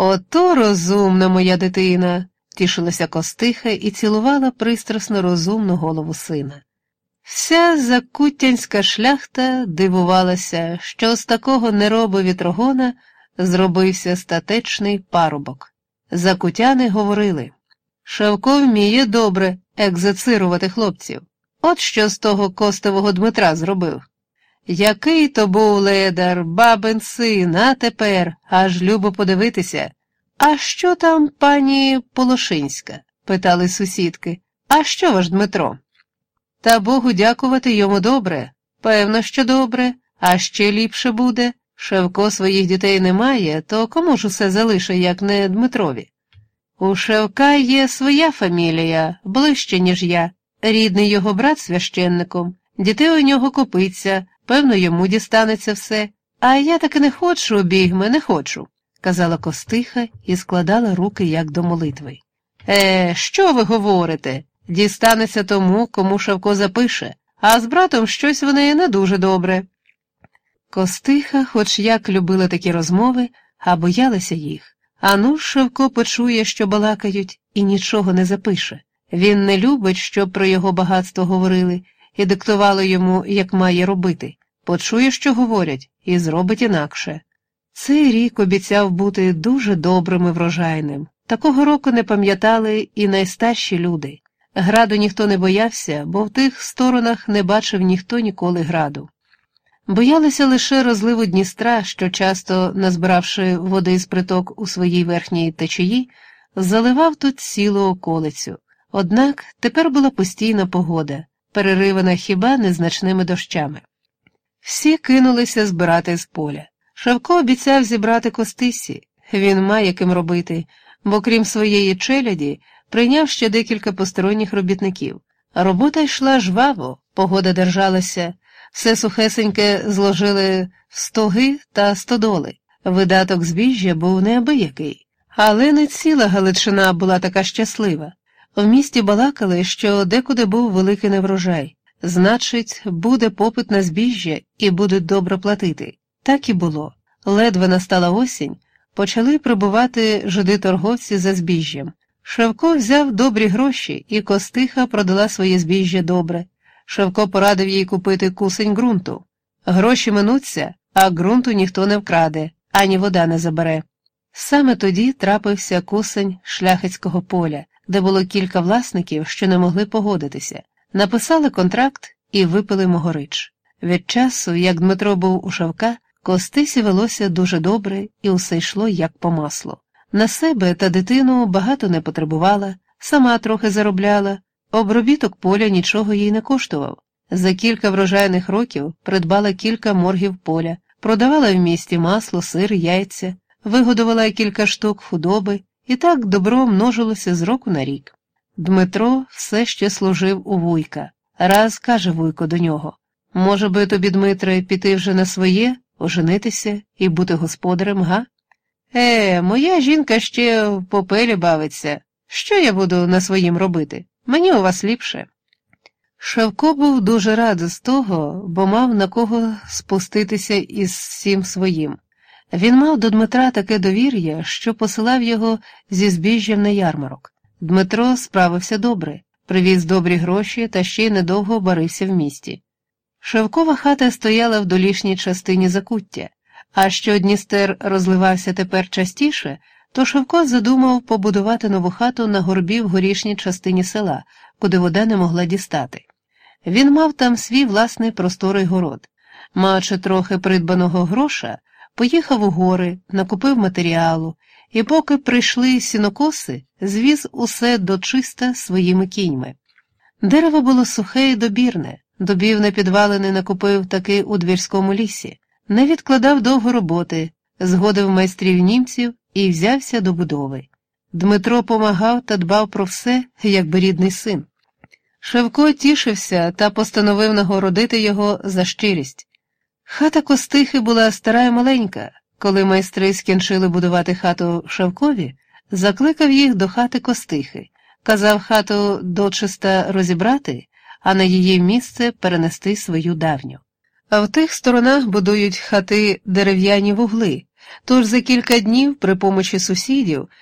Ото розумна моя дитина, тішилася Костиха і цілувала пристрасно розумну голову сина. Вся закутянська шляхта дивувалася, що з такого неробу вітрогона зробився статечний парубок. Закутяни говорили Шевко вміє добре екзоцирувати хлопців. От що з того костового Дмитра зробив. Який то був ледар, бабин син, а тепер аж любо подивитися. А що там пані Полошинська? питали сусідки. А що ваш Дмитро? Та Богу дякувати йому добре. Певно, що добре, а ще ліпше буде. Шевко своїх дітей немає, то кому ж усе залише, як не Дмитрові? У Шевка є своя фамілія, ближче, ніж я, рідний його брат священником, дітей у нього купиться, певно, йому дістанеться все. А я таки не хочу, бігме, не хочу, казала Костиха і складала руки як до молитви. Е, що ви говорите? Дістанеться тому, кому Шевко запише, а з братом щось вони не дуже добре. Костиха, хоч як любила такі розмови, а боялася їх. А ну, Шевко почує, що балакають, і нічого не запише. Він не любить, щоб про його багатство говорили, і диктували йому, як має робити. Почує, що говорять, і зробить інакше. Цей рік обіцяв бути дуже добрим і врожайним. Такого року не пам'ятали і найстарші люди. Граду ніхто не боявся, бо в тих сторонах не бачив ніхто ніколи граду. Боялися лише розливу Дністра, що часто, назбиравши води з приток у своїй верхній течії, заливав тут цілу околицю. Однак тепер була постійна погода, переривана хіба незначними дощами. Всі кинулися збирати з поля. Шавко обіцяв зібрати костисі, він має ким робити, бо крім своєї челяді, прийняв ще декілька посторонніх робітників. Робота йшла жваво, погода держалася. Все сухесеньке зложили в стоги та стодоли. Видаток збіжжя був неабиякий, але не ціла Галичина була така щаслива. В місті балакали, що декуди був великий неврожай, значить, буде попит на збіжжя і будуть добре платити. Так і було. Ледве настала осінь, почали прибувати жиди торговці за збіжжям. Шевко взяв добрі гроші, і костиха продала своє збіжжя добре. Шевко порадив їй купити кусень ґрунту. Гроші минуться, а ґрунту ніхто не вкраде, ані вода не забере. Саме тоді трапився кусень шляхетського поля, де було кілька власників, що не могли погодитися, написали контракт і випили могорич. Від часу, як Дмитро був у Шевка, костисі велося дуже добре і усе йшло як по маслу. На себе та дитину багато не потребувала, сама трохи заробляла. Обробіток поля нічого їй не коштував. За кілька врожайних років придбала кілька моргів поля, продавала в місті масло, сир, яйця, вигодувала кілька штук худоби і так добро множилося з року на рік. Дмитро все ще служив у вуйка. Раз каже вуйко до нього Може би тобі, Дмитре, піти вже на своє, оженитися і бути господарем, га? Е, моя жінка ще в попелі бавиться. Що я буду на своїм робити? Мені у вас ліпше. Шевко був дуже радий з того, бо мав на кого спуститися із всім своїм. Він мав до Дмитра таке довір'я, що посилав його зі збіжжям на ярмарок. Дмитро справився добре, привіз добрі гроші та ще й недовго барився в місті. Шевкова хата стояла в долішній частині закуття, а що Дністер розливався тепер частіше, то Шевко задумав побудувати нову хату на горбі в горішній частині села, куди вода не могла дістати. Він мав там свій власний просторий город. Маючи трохи придбаного гроша, поїхав у гори, накупив матеріалу, і, поки прийшли сінокоси, звіз усе до чиста своїми кіньми. Дерево було сухе і добірне, добів на підвалини накупив таки у двірському лісі, не відкладав довго роботи, згодив майстрів німців і взявся до будови. Дмитро помагав та дбав про все, якби рідний син. Шевко тішився та постановив нагородити його за щирість. Хата Костихи була стара і маленька. Коли майстри скінчили будувати хату Шевкові, закликав їх до хати Костихи, казав хату дочиста розібрати, а на її місце перенести свою давню. А в тих сторонах будують хати дерев'яні вугли, Тож за кілька днів при помочі сусідів